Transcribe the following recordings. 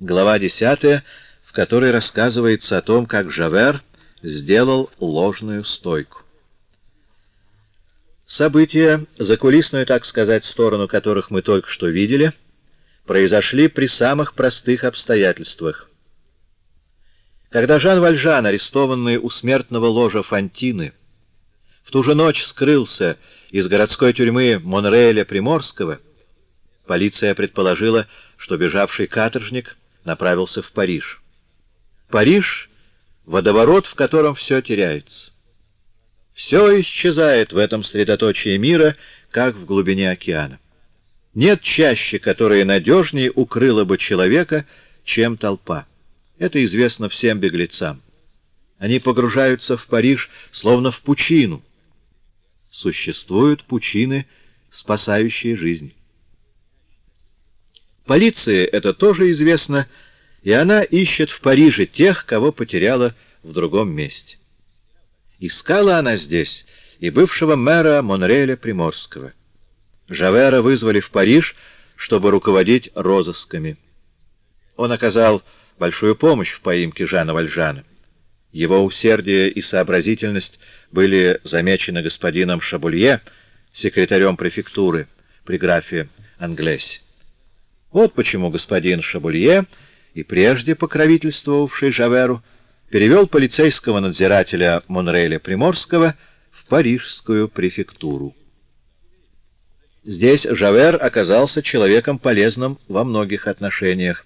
Глава 10, в которой рассказывается о том, как Жавер сделал ложную стойку. События, закулисную, так сказать, сторону которых мы только что видели, произошли при самых простых обстоятельствах. Когда Жан Вальжан, арестованный у смертного ложа Фантины, в ту же ночь скрылся из городской тюрьмы Монреля Приморского, полиция предположила, что бежавший каторжник направился в Париж. Париж — водоворот, в котором все теряется. Все исчезает в этом средоточии мира, как в глубине океана. Нет чаще, которая надежнее укрыла бы человека, чем толпа. Это известно всем беглецам. Они погружаются в Париж, словно в пучину. Существуют пучины, спасающие жизнь. Полиции это тоже известно, и она ищет в Париже тех, кого потеряла в другом месте. Искала она здесь и бывшего мэра Монреля Приморского. Жавера вызвали в Париж, чтобы руководить розысками. Он оказал большую помощь в поимке Жана Вальжана. Его усердие и сообразительность были замечены господином Шабулье, секретарем префектуры при графе Англесе. Вот почему господин Шабулье, и прежде покровительствовавший Жаверу, перевел полицейского надзирателя Монреля Приморского в парижскую префектуру. Здесь Жавер оказался человеком полезным во многих отношениях,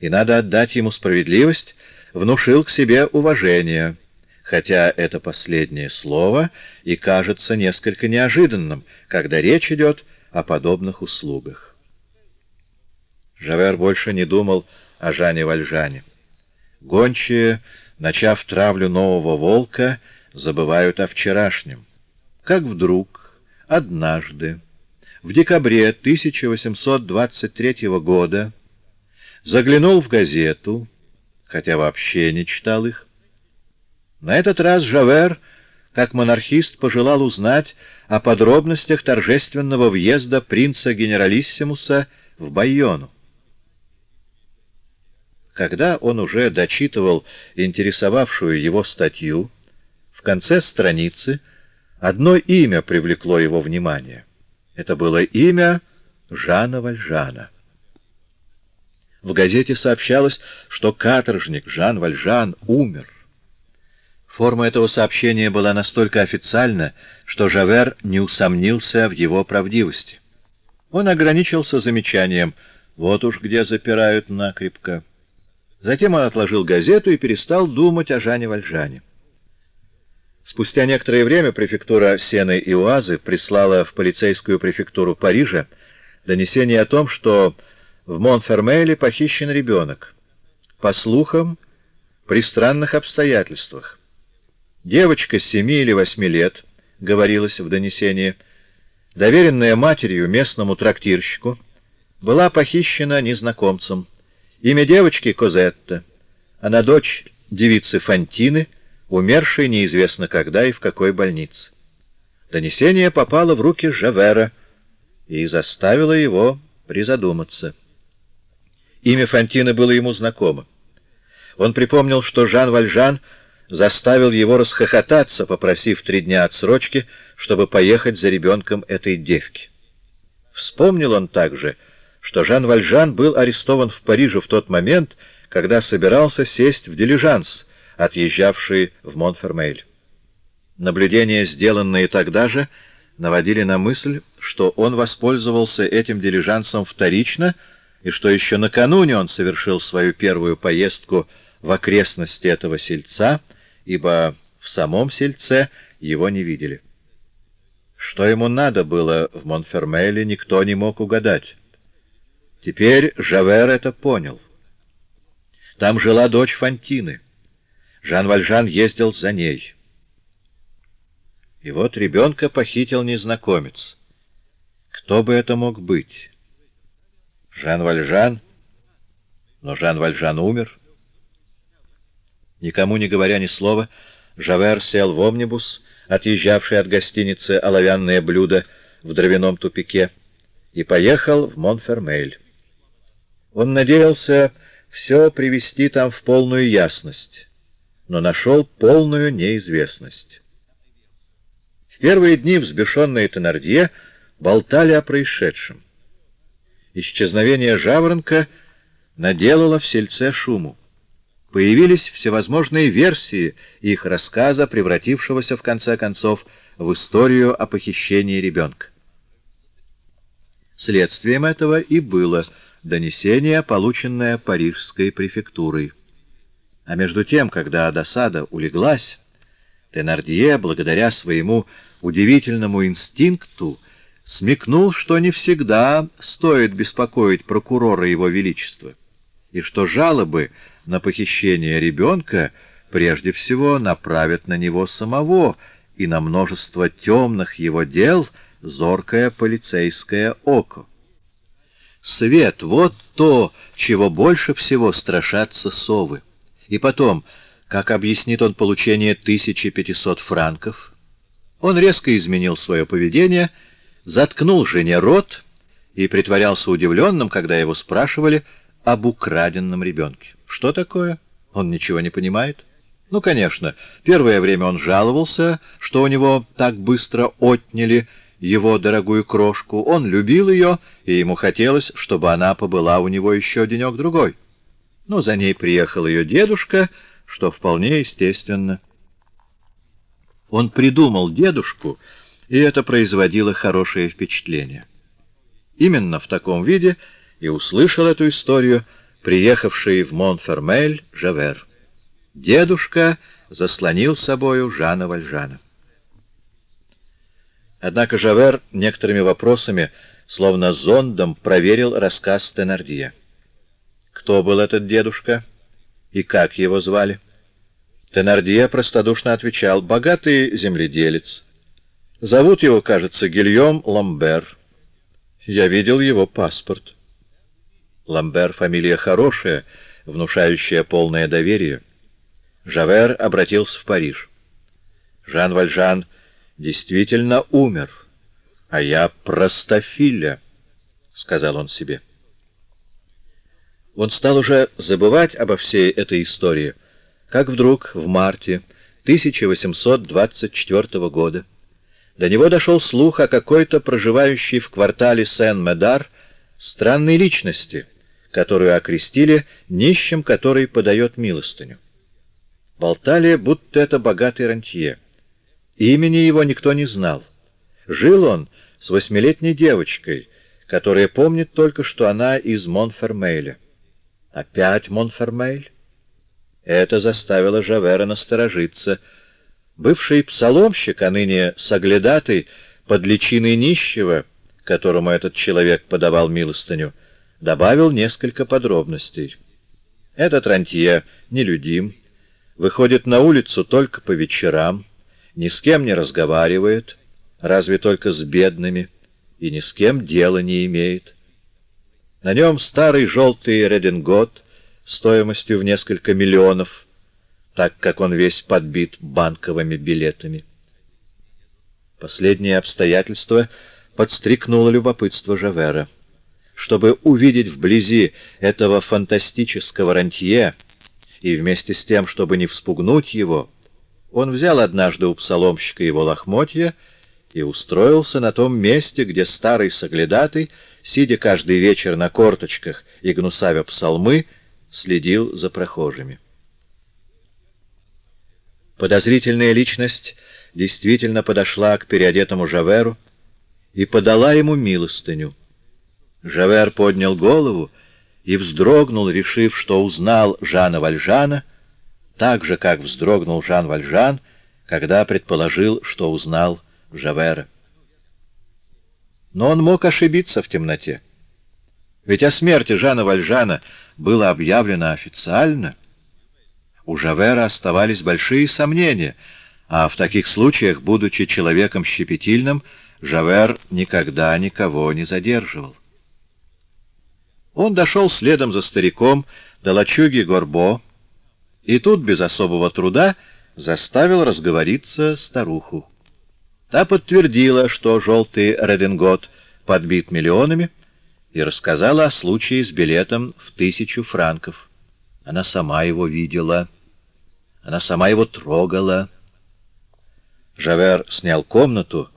и надо отдать ему справедливость, внушил к себе уважение, хотя это последнее слово и кажется несколько неожиданным, когда речь идет о подобных услугах. Жавер больше не думал о Жане Вальжане. Гончие, начав травлю нового волка, забывают о вчерашнем. Как вдруг, однажды, в декабре 1823 года, заглянул в газету, хотя вообще не читал их. На этот раз Жавер, как монархист, пожелал узнать о подробностях торжественного въезда принца-генералиссимуса в Байону. Когда он уже дочитывал интересовавшую его статью, в конце страницы одно имя привлекло его внимание. Это было имя Жана Вальжана. В газете сообщалось, что каторжник Жан Вальжан умер. Форма этого сообщения была настолько официальна, что Жавер не усомнился в его правдивости. Он ограничился замечанием «Вот уж где запирают накрепко». Затем он отложил газету и перестал думать о Жане Вальжане. Спустя некоторое время префектура Сены и Уазы прислала в полицейскую префектуру Парижа донесение о том, что в Монфермейле похищен ребенок. По слухам, при странных обстоятельствах. Девочка семи или восьми лет, говорилось в донесении, доверенная матерью местному трактирщику, была похищена незнакомцем. Имя девочки — Козетта. Она дочь девицы Фантины, умершей неизвестно когда и в какой больнице. Донесение попало в руки Жавера и заставило его призадуматься. Имя Фантины было ему знакомо. Он припомнил, что Жан Вальжан заставил его расхохотаться, попросив три дня отсрочки, чтобы поехать за ребенком этой девки. Вспомнил он также, что Жан Вальжан был арестован в Париже в тот момент, когда собирался сесть в дилижанс, отъезжавший в Монфермейль. Наблюдения, сделанные тогда же, наводили на мысль, что он воспользовался этим дилижансом вторично, и что еще накануне он совершил свою первую поездку в окрестности этого сельца, ибо в самом сельце его не видели. Что ему надо было в Монфермейле, никто не мог угадать. Теперь Жавер это понял. Там жила дочь Фантины. Жан Вальжан ездил за ней. И вот ребенка похитил незнакомец. Кто бы это мог быть? Жан Вальжан? Но Жан Вальжан умер. Никому не говоря ни слова, Жавер сел в омнибус, отъезжавший от гостиницы «Оловянное блюдо» в дровяном тупике, и поехал в Монфермейль. Он надеялся все привести там в полную ясность, но нашел полную неизвестность. В первые дни взбешенные Теннердье болтали о происшедшем. Исчезновение жаворонка наделало в сельце шуму. Появились всевозможные версии их рассказа, превратившегося в конце концов в историю о похищении ребенка. Следствием этого и было донесение, полученное Парижской префектурой. А между тем, когда досада улеглась, Тенардье, благодаря своему удивительному инстинкту, смекнул, что не всегда стоит беспокоить прокурора Его Величества, и что жалобы на похищение ребенка прежде всего направят на него самого и на множество темных его дел зоркое полицейское око. Свет — вот то, чего больше всего страшатся совы. И потом, как объяснит он получение 1500 франков? Он резко изменил свое поведение, заткнул жене рот и притворялся удивленным, когда его спрашивали об украденном ребенке. Что такое? Он ничего не понимает. Ну, конечно, первое время он жаловался, что у него так быстро отняли его дорогую крошку. Он любил ее, и ему хотелось, чтобы она побыла у него еще денек-другой. Но за ней приехал ее дедушка, что вполне естественно. Он придумал дедушку, и это производило хорошее впечатление. Именно в таком виде и услышал эту историю приехавший в Монфермель Жавер. Дедушка заслонил собою Жана Вальжана. Однако Жавер некоторыми вопросами, словно зондом, проверил рассказ Теннердье. Кто был этот дедушка и как его звали? Теннердье простодушно отвечал, богатый земледелец. Зовут его, кажется, Гильем Ламбер. Я видел его паспорт. Ламбер — фамилия хорошая, внушающая полное доверие. Жавер обратился в Париж. Жан Вальжан действительно умер, а я простофиля, — сказал он себе. Он стал уже забывать обо всей этой истории, как вдруг в марте 1824 года до него дошел слух о какой-то проживающей в квартале Сен-Медар странной личности, которую окрестили нищим, который подает милостыню. Болтали, будто это богатый рантье. Имени его никто не знал. Жил он с восьмилетней девочкой, которая помнит только, что она из Монфермейля. Опять Монфермейль? Это заставило Жавера насторожиться. Бывший псаломщик, а ныне соглядатый, под личиной нищего, которому этот человек подавал милостыню, добавил несколько подробностей. Этот рантье нелюдим, выходит на улицу только по вечерам, ни с кем не разговаривает, разве только с бедными, и ни с кем дела не имеет. На нем старый желтый редингот стоимостью в несколько миллионов, так как он весь подбит банковыми билетами. Последнее обстоятельство подстрикнуло любопытство Жавера. Чтобы увидеть вблизи этого фантастического рантье, и вместе с тем, чтобы не вспугнуть его, он взял однажды у псаломщика его лохмотья и устроился на том месте, где старый соглядатый, сидя каждый вечер на корточках и гнусавя псалмы, следил за прохожими. Подозрительная личность действительно подошла к переодетому Жаверу и подала ему милостыню. Жавер поднял голову и вздрогнул, решив, что узнал Жана Вальжана — так же, как вздрогнул Жан Вальжан, когда предположил, что узнал Жавера. Но он мог ошибиться в темноте. Ведь о смерти Жана Вальжана было объявлено официально. У Жавера оставались большие сомнения, а в таких случаях, будучи человеком щепетильным, Жавер никогда никого не задерживал. Он дошел следом за стариком до лачуги Горбо, и тут без особого труда заставил разговориться старуху. Та подтвердила, что желтый редингот подбит миллионами, и рассказала о случае с билетом в тысячу франков. Она сама его видела. Она сама его трогала. Жавер снял комнату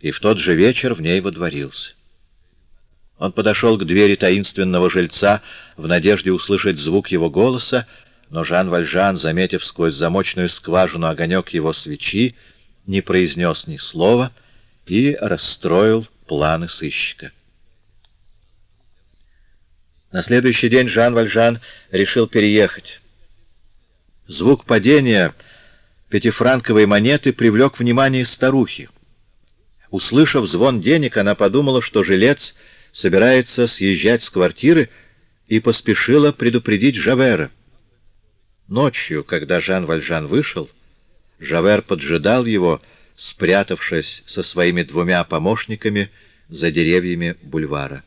и в тот же вечер в ней водворился. Он подошел к двери таинственного жильца в надежде услышать звук его голоса, но Жан Вальжан, заметив сквозь замочную скважину огонек его свечи, не произнес ни слова и расстроил планы сыщика. На следующий день Жан Вальжан решил переехать. Звук падения пятифранковой монеты привлек внимание старухи. Услышав звон денег, она подумала, что жилец собирается съезжать с квартиры и поспешила предупредить Жавера. Ночью, когда Жан Вальжан вышел, Жавер поджидал его, спрятавшись со своими двумя помощниками за деревьями бульвара.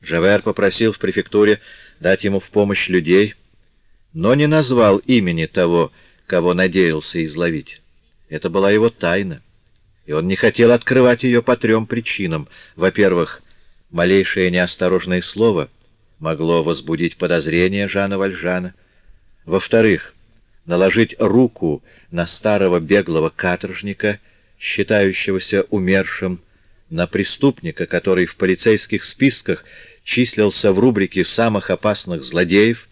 Жавер попросил в префектуре дать ему в помощь людей, но не назвал имени того, кого надеялся изловить. Это была его тайна и он не хотел открывать ее по трем причинам. Во-первых, малейшее неосторожное слово могло возбудить подозрение Жана Вальжана. Во-вторых, наложить руку на старого беглого каторжника, считающегося умершим, на преступника, который в полицейских списках числился в рубрике самых опасных злодеев,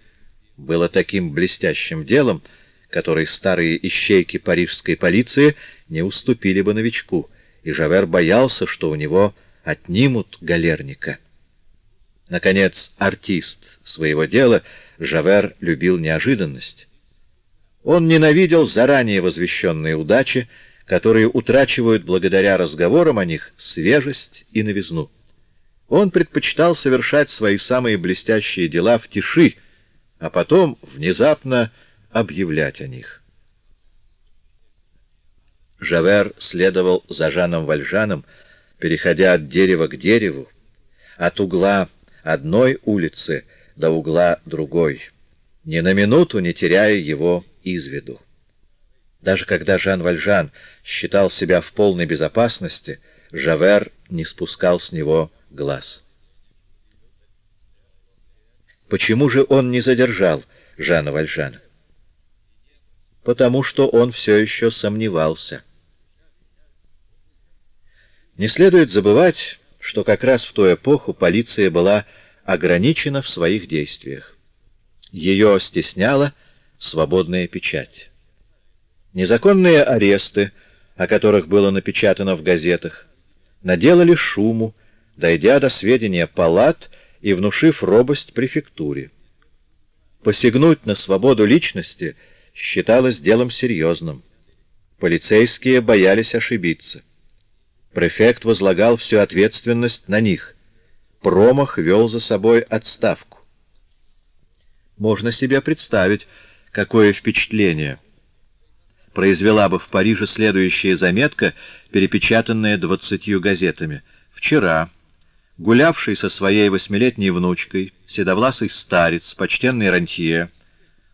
было таким блестящим делом, который старые ищейки парижской полиции не уступили бы новичку, и Жавер боялся, что у него отнимут галерника. Наконец, артист своего дела, Жавер любил неожиданность. Он ненавидел заранее возвещенные удачи, которые утрачивают благодаря разговорам о них свежесть и новизну. Он предпочитал совершать свои самые блестящие дела в тиши, а потом внезапно объявлять о них. Жавер следовал за Жаном Вальжаном, переходя от дерева к дереву, от угла одной улицы до угла другой, ни на минуту не теряя его из виду. Даже когда Жан Вальжан считал себя в полной безопасности, Жавер не спускал с него глаз. Почему же он не задержал Жана Вальжана? потому что он все еще сомневался. Не следует забывать, что как раз в ту эпоху полиция была ограничена в своих действиях. Ее стесняла свободная печать. Незаконные аресты, о которых было напечатано в газетах, наделали шуму, дойдя до сведения палат и внушив робость префектуре. Посягнуть на свободу личности — считалось делом серьезным. Полицейские боялись ошибиться. Префект возлагал всю ответственность на них. Промах вел за собой отставку. Можно себе представить, какое впечатление произвела бы в Париже следующая заметка, перепечатанная двадцатью газетами. Вчера, гулявший со своей восьмилетней внучкой, седовласый старец, почтенный рантье,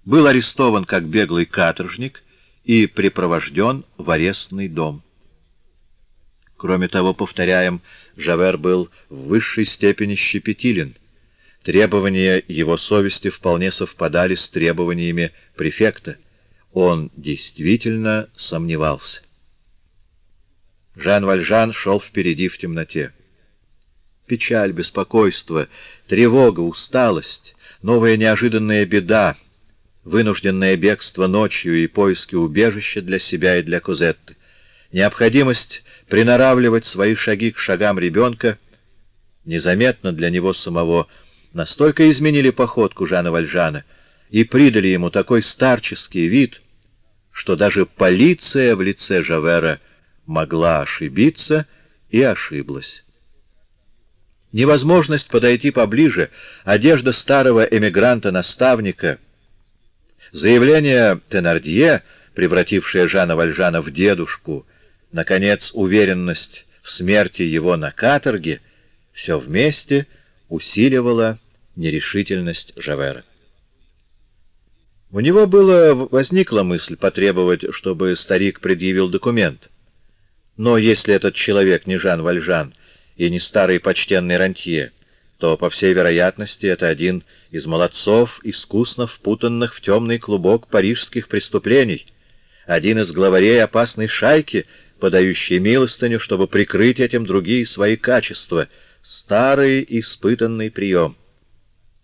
был арестован как беглый каторжник и припровожден в арестный дом. Кроме того, повторяем, Жавер был в высшей степени щепетилен. Требования его совести вполне совпадали с требованиями префекта. Он действительно сомневался. Жан Вальжан шел впереди в темноте. Печаль, беспокойство, тревога, усталость, новая неожиданная беда — вынужденное бегство ночью и поиски убежища для себя и для Козетты, необходимость приноравливать свои шаги к шагам ребенка, незаметно для него самого, настолько изменили походку Жана Вальжана и придали ему такой старческий вид, что даже полиция в лице Жавера могла ошибиться и ошиблась. Невозможность подойти поближе, одежда старого эмигранта-наставника — Заявление Тенардье, превратившее Жана Вальжана в дедушку, наконец, уверенность в смерти его на каторге, все вместе усиливало нерешительность Жавера. У него было, возникла мысль потребовать, чтобы старик предъявил документ. Но если этот человек не Жан Вальжан и не старый почтенный рантье, то, по всей вероятности, это один из молодцов, искусно впутанных в темный клубок парижских преступлений, один из главарей опасной шайки, подающей милостыню, чтобы прикрыть этим другие свои качества, старый испытанный прием.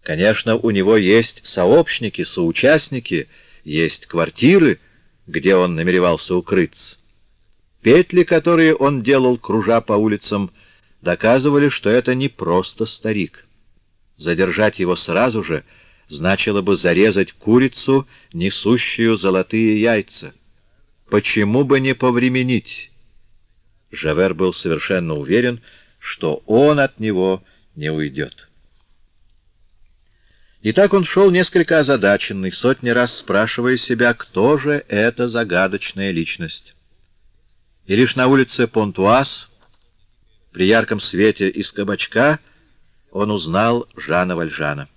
Конечно, у него есть сообщники, соучастники, есть квартиры, где он намеревался укрыться. Петли, которые он делал, кружа по улицам, доказывали, что это не просто старик. Задержать его сразу же значило бы зарезать курицу, несущую золотые яйца. Почему бы не повременить? Жавер был совершенно уверен, что он от него не уйдет. И так он шел несколько озадаченный, сотни раз спрашивая себя, кто же эта загадочная личность. И лишь на улице Понтуаз, при ярком свете из кабачка, он узнал Жана Вальжана.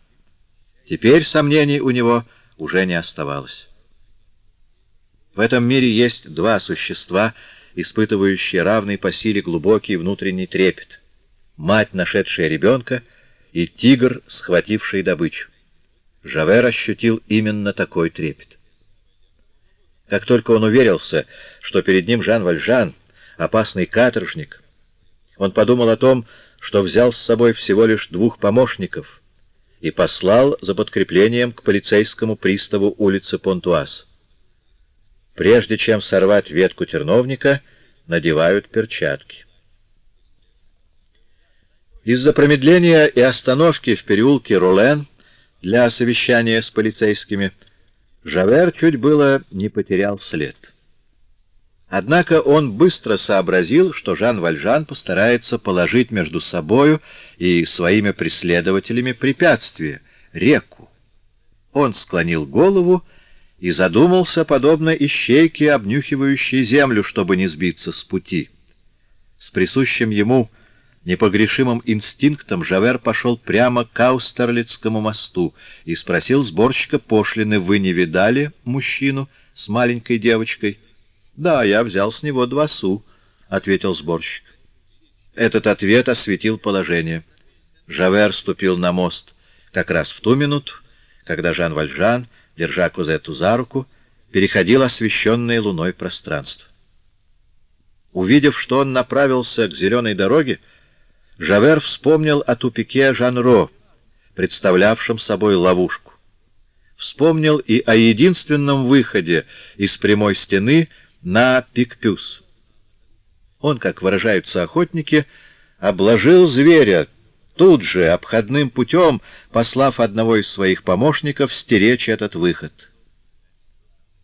Теперь сомнений у него уже не оставалось. В этом мире есть два существа, испытывающие равный по силе глубокий внутренний трепет. Мать, нашедшая ребенка, и тигр, схвативший добычу. Жавер ощутил именно такой трепет. Как только он уверился, что перед ним Жан Вальжан, опасный каторжник, он подумал о том, что взял с собой всего лишь двух помощников и послал за подкреплением к полицейскому приставу улицы Понтуаз. Прежде чем сорвать ветку терновника, надевают перчатки. Из-за промедления и остановки в переулке Рулен для совещания с полицейскими, Жавер чуть было не потерял след. Однако он быстро сообразил, что Жан Вальжан постарается положить между собою и своими преследователями препятствие — реку. Он склонил голову и задумался, подобно ищейке, обнюхивающей землю, чтобы не сбиться с пути. С присущим ему непогрешимым инстинктом Жавер пошел прямо к Аустерлицкому мосту и спросил сборщика пошлины, «Вы не видали мужчину с маленькой девочкой?» «Да, я взял с него два су», — ответил сборщик. Этот ответ осветил положение. Жавер ступил на мост как раз в ту минуту, когда Жан Вальжан, держа Кузетту за руку, переходил освещенное луной пространство. Увидев, что он направился к зеленой дороге, Жавер вспомнил о тупике Жанро, представлявшем собой ловушку. Вспомнил и о единственном выходе из прямой стены на Пикпюс. Он, как выражаются охотники, обложил зверя, тут же, обходным путем, послав одного из своих помощников стеречь этот выход.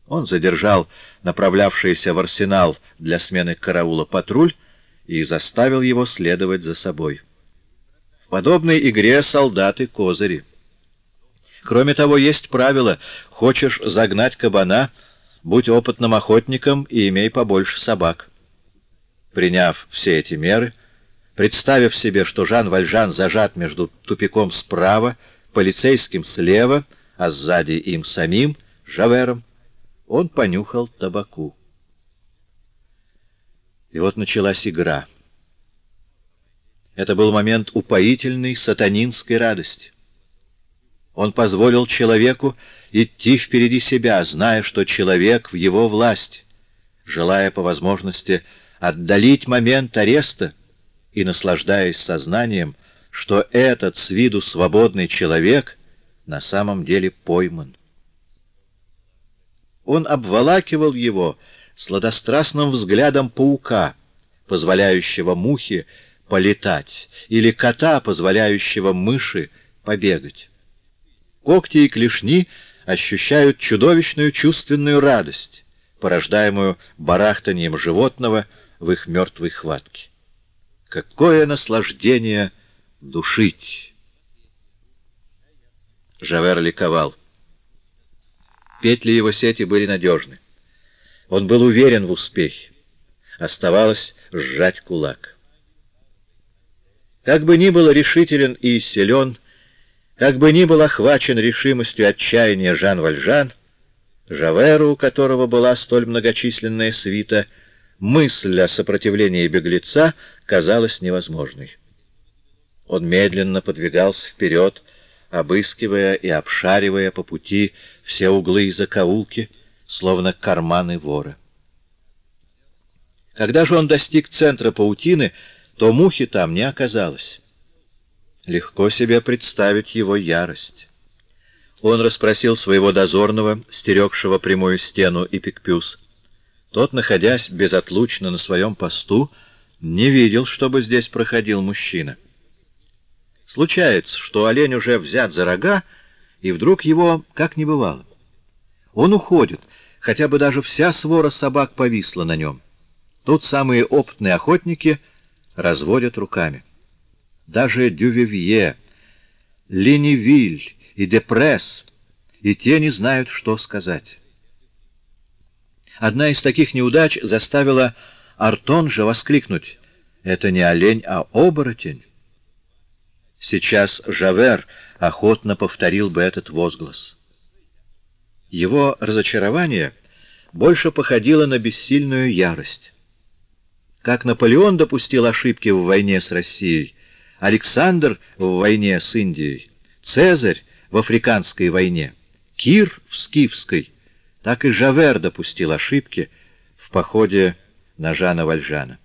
Он задержал направлявшийся в арсенал для смены караула патруль, и заставил его следовать за собой. В подобной игре солдаты козыри. Кроме того, есть правило «хочешь загнать кабана, будь опытным охотником и имей побольше собак». Приняв все эти меры, представив себе, что Жан Вальжан зажат между тупиком справа, полицейским слева, а сзади им самим, Жавером, он понюхал табаку. И вот началась игра. Это был момент упоительной сатанинской радости. Он позволил человеку идти впереди себя, зная, что человек в его власти, желая по возможности отдалить момент ареста и наслаждаясь сознанием, что этот с виду свободный человек на самом деле пойман. Он обволакивал его, сладострастным взглядом паука, позволяющего мухе полетать, или кота, позволяющего мыши побегать. Когти и клешни ощущают чудовищную чувственную радость, порождаемую барахтанием животного в их мертвой хватке. Какое наслаждение душить! Жавер ликовал. Петли его сети были надежны. Он был уверен в успехе. Оставалось сжать кулак. Как бы ни был решителен и силен, как бы ни был охвачен решимостью отчаяния Жан Вальжан, Жаверу, у которого была столь многочисленная свита, мысль о сопротивлении беглеца казалась невозможной. Он медленно подвигался вперед, обыскивая и обшаривая по пути все углы и закоулки, словно карманы вора. Когда же он достиг центра паутины, то мухи там не оказалось. Легко себе представить его ярость. Он расспросил своего дозорного, стерегшего прямую стену и пикпюс. Тот, находясь безотлучно на своем посту, не видел, чтобы здесь проходил мужчина. Случается, что олень уже взят за рога, и вдруг его как не бывало. Он уходит, хотя бы даже вся свора собак повисла на нем. Тут самые опытные охотники разводят руками. Даже Дювевье, Ленивиль и Депресс, и те не знают, что сказать. Одна из таких неудач заставила Артонжа воскликнуть «Это не олень, а оборотень». Сейчас Жавер охотно повторил бы этот возглас. Его разочарование больше походило на бессильную ярость. Как Наполеон допустил ошибки в войне с Россией, Александр в войне с Индией, Цезарь в Африканской войне, Кир в Скифской, так и Жавер допустил ошибки в походе на Жана Вальжана.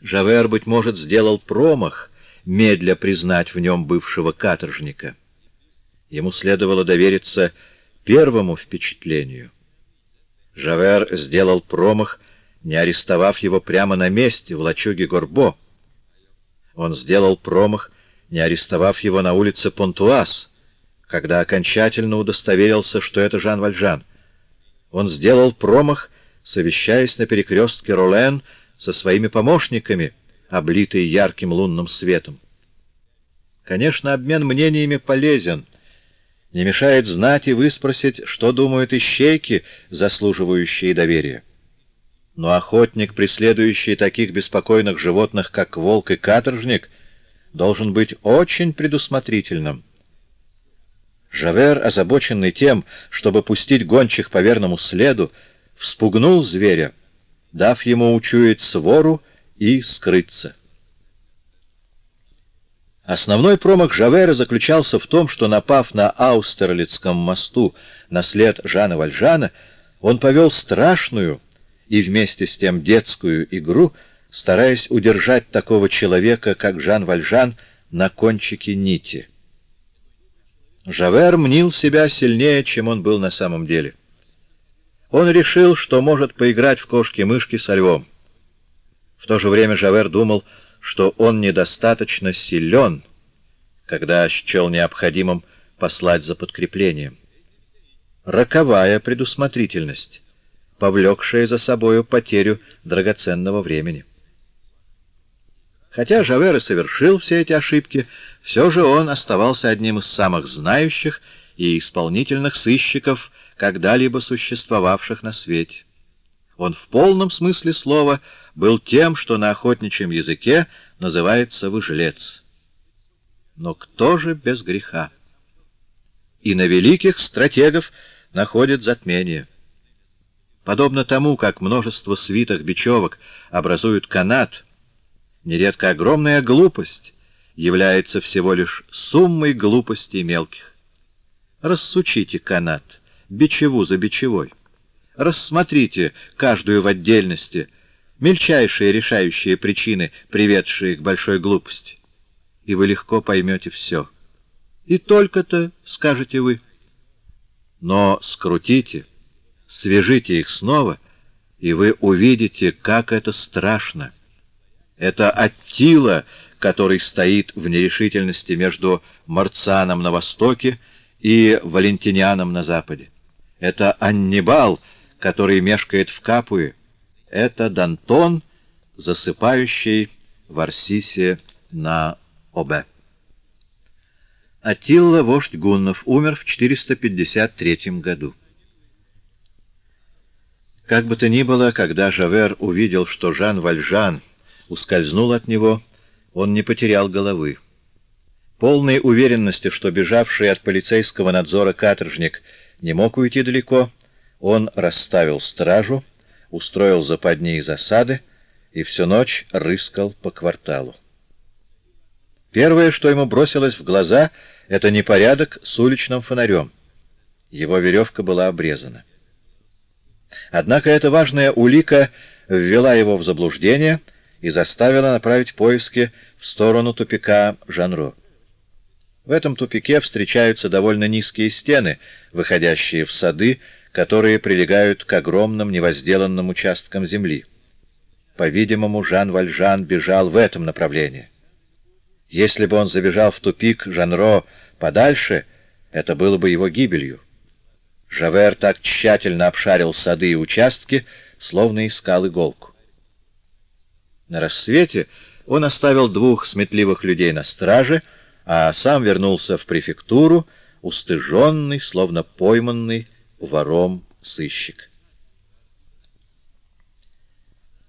Жавер, быть может, сделал промах, медля признать в нем бывшего каторжника. Ему следовало довериться первому впечатлению. Жавер сделал промах, не арестовав его прямо на месте в лачуге Горбо. Он сделал промах, не арестовав его на улице Понтуаз, когда окончательно удостоверился, что это Жан Вальжан. Он сделал промах, совещаясь на перекрестке Ролен со своими помощниками, облитые ярким лунным светом. Конечно, обмен мнениями полезен. Не мешает знать и выспросить, что думают ищейки, заслуживающие доверия. Но охотник, преследующий таких беспокойных животных, как волк и каторжник, должен быть очень предусмотрительным. Жавер, озабоченный тем, чтобы пустить гончих по верному следу, вспугнул зверя, дав ему учуять свору и скрыться. Основной промах Жавера заключался в том, что, напав на Аустерлицком мосту на след Жана Вальжана, он повел страшную, и вместе с тем детскую игру, стараясь удержать такого человека, как Жан Вальжан, на кончике нити. Жавер мнил себя сильнее, чем он был на самом деле. Он решил, что может поиграть в кошки-мышки со львом. В то же время Жавер думал, что он недостаточно силен, когда счел необходимым послать за подкреплением. Роковая предусмотрительность повлекшее за собою потерю драгоценного времени. Хотя Жавер и совершил все эти ошибки, все же он оставался одним из самых знающих и исполнительных сыщиков, когда-либо существовавших на свете. Он в полном смысле слова был тем, что на охотничьем языке называется выжилец. Но кто же без греха? И на великих стратегов находит затмение. Подобно тому, как множество свитых бечевок образуют канат, нередко огромная глупость является всего лишь суммой глупостей мелких. Рассучите канат, бичеву за бичевой. Рассмотрите каждую в отдельности, мельчайшие решающие причины, приведшие к большой глупости, и вы легко поймете все. И только-то, скажете вы. Но скрутите — свяжите их снова, и вы увидите, как это страшно. Это Аттила, который стоит в нерешительности между Марцианом на востоке и Валентинианом на западе. Это Аннибал, который мешкает в Капуе. Это Дантон, засыпающий в Арсисе на Обе. Аттила, вождь гуннов, умер в 453 году. Как бы то ни было, когда Жавер увидел, что Жан Вальжан ускользнул от него, он не потерял головы. Полной уверенности, что бежавший от полицейского надзора каторжник не мог уйти далеко, он расставил стражу, устроил западни и засады и всю ночь рыскал по кварталу. Первое, что ему бросилось в глаза, — это непорядок с уличным фонарем. Его веревка была обрезана. Однако эта важная улика ввела его в заблуждение и заставила направить поиски в сторону тупика Жанро. В этом тупике встречаются довольно низкие стены, выходящие в сады, которые прилегают к огромным невозделанным участкам земли. По-видимому, Жан Вальжан бежал в этом направлении. Если бы он забежал в тупик Жанро подальше, это было бы его гибелью. Жавер так тщательно обшарил сады и участки, словно искал иголку. На рассвете он оставил двух сметливых людей на страже, а сам вернулся в префектуру, устыженный, словно пойманный вором сыщик.